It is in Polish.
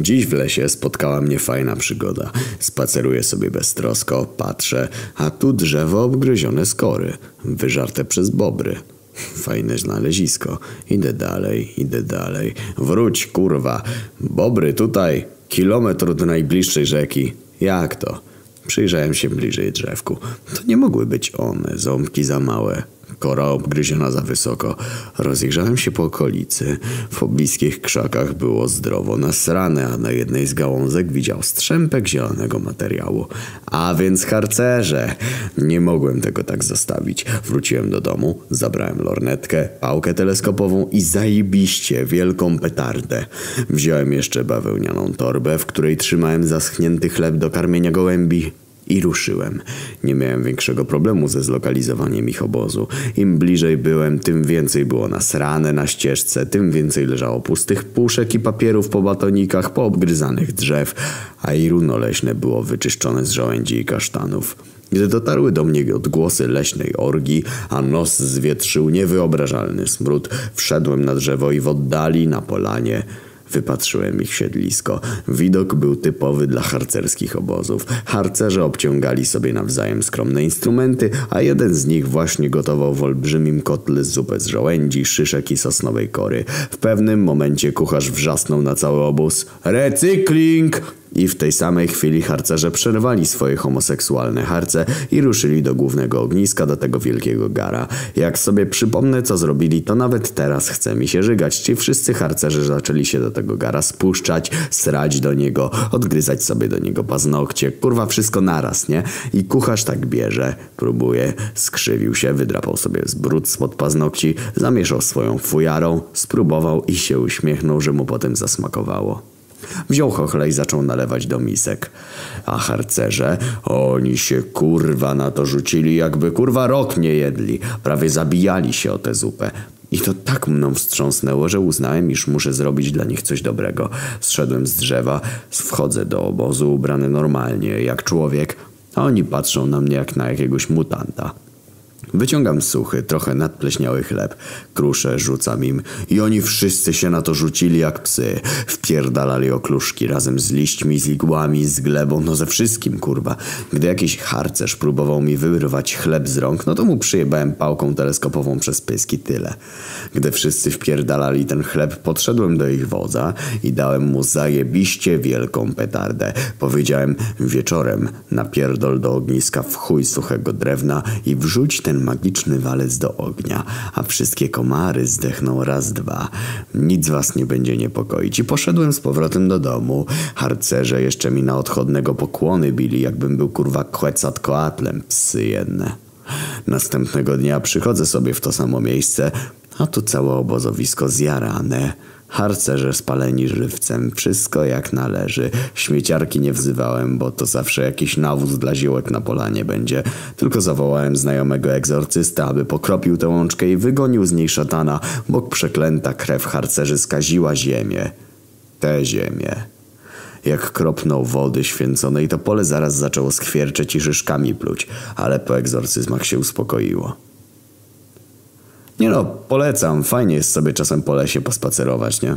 Dziś w lesie spotkała mnie fajna przygoda. Spaceruję sobie beztrosko, patrzę, a tu drzewo obgryzione z kory, wyżarte przez bobry. Fajne znalezisko. Idę dalej, idę dalej. Wróć, kurwa. Bobry tutaj, kilometr do najbliższej rzeki. Jak to? Przyjrzałem się bliżej drzewku. To nie mogły być one, ząbki za małe. Kora obgryziona za wysoko. Rozejrzałem się po okolicy. W pobliskich krzakach było zdrowo nasrane, a na jednej z gałązek widział strzępek zielonego materiału. A więc harcerze! Nie mogłem tego tak zostawić. Wróciłem do domu, zabrałem lornetkę, pałkę teleskopową i zajebiście wielką petardę. Wziąłem jeszcze bawełnianą torbę, w której trzymałem zaschnięty chleb do karmienia gołębi. I ruszyłem. Nie miałem większego problemu ze zlokalizowaniem ich obozu. Im bliżej byłem, tym więcej było nasrane na ścieżce, tym więcej leżało pustych puszek i papierów po batonikach, po obgryzanych drzew, a i runo leśne było wyczyszczone z żołędzi i kasztanów. Gdy dotarły do mnie odgłosy leśnej orgii, a nos zwietrzył niewyobrażalny smród, wszedłem na drzewo i w oddali, na polanie, Wypatrzyłem ich siedlisko. Widok był typowy dla harcerskich obozów. Harcerze obciągali sobie nawzajem skromne instrumenty, a jeden z nich właśnie gotował w olbrzymim kotle zupę z żołędzi, szyszek i sosnowej kory. W pewnym momencie kucharz wrzasnął na cały obóz. Recykling! I w tej samej chwili harcerze przerwali swoje homoseksualne harce i ruszyli do głównego ogniska, do tego wielkiego gara. Jak sobie przypomnę, co zrobili, to nawet teraz chce mi się żygać. Ci wszyscy harcerze zaczęli się do tego gara spuszczać, srać do niego, odgryzać sobie do niego paznokcie. Kurwa, wszystko naraz, nie? I kucharz tak bierze, próbuje, skrzywił się, wydrapał sobie z brud spod paznokci, zamieszał swoją fujarą, spróbował i się uśmiechnął, że mu potem zasmakowało. Wziął chochle i zaczął nalewać do misek. A harcerze, oni się kurwa na to rzucili, jakby kurwa rok nie jedli. Prawie zabijali się o tę zupę. I to tak mną wstrząsnęło, że uznałem, iż muszę zrobić dla nich coś dobrego. Zszedłem z drzewa, wchodzę do obozu ubrany normalnie, jak człowiek, a oni patrzą na mnie jak na jakiegoś mutanta. Wyciągam suchy, trochę nadpleśniały chleb. Kruszę, rzucam im i oni wszyscy się na to rzucili jak psy. Wpierdalali okluszki razem z liśćmi, z igłami, z glebą, no ze wszystkim, kurwa. Gdy jakiś harcerz próbował mi wyrwać chleb z rąk, no to mu przyjebałem pałką teleskopową przez pyski tyle. Gdy wszyscy wpierdalali ten chleb, podszedłem do ich wodza i dałem mu zajebiście wielką petardę. Powiedziałem wieczorem napierdol do ogniska w chuj suchego drewna i wrzuć ten magiczny walec do ognia, a wszystkie komary zdechną raz, dwa. Nic was nie będzie niepokoić. I poszedłem z powrotem do domu. Harcerze jeszcze mi na odchodnego pokłony bili, jakbym był kurwa Quetzalcoatlem, psy jedne. Następnego dnia przychodzę sobie w to samo miejsce, a tu całe obozowisko zjarane. Harcerze spaleni żywcem, wszystko jak należy. Śmieciarki nie wzywałem, bo to zawsze jakiś nawóz dla ziołek na polanie będzie. Tylko zawołałem znajomego egzorcysta, aby pokropił tę łączkę i wygonił z niej szatana, bo przeklęta krew harcerzy skaziła ziemię. Tę ziemię. Jak kropnął wody święconej, to pole zaraz zaczęło skwierczeć i szyszkami pluć, ale po egzorcyzmach się uspokoiło. Nie no, polecam. Fajnie jest sobie czasem po lesie pospacerować, nie?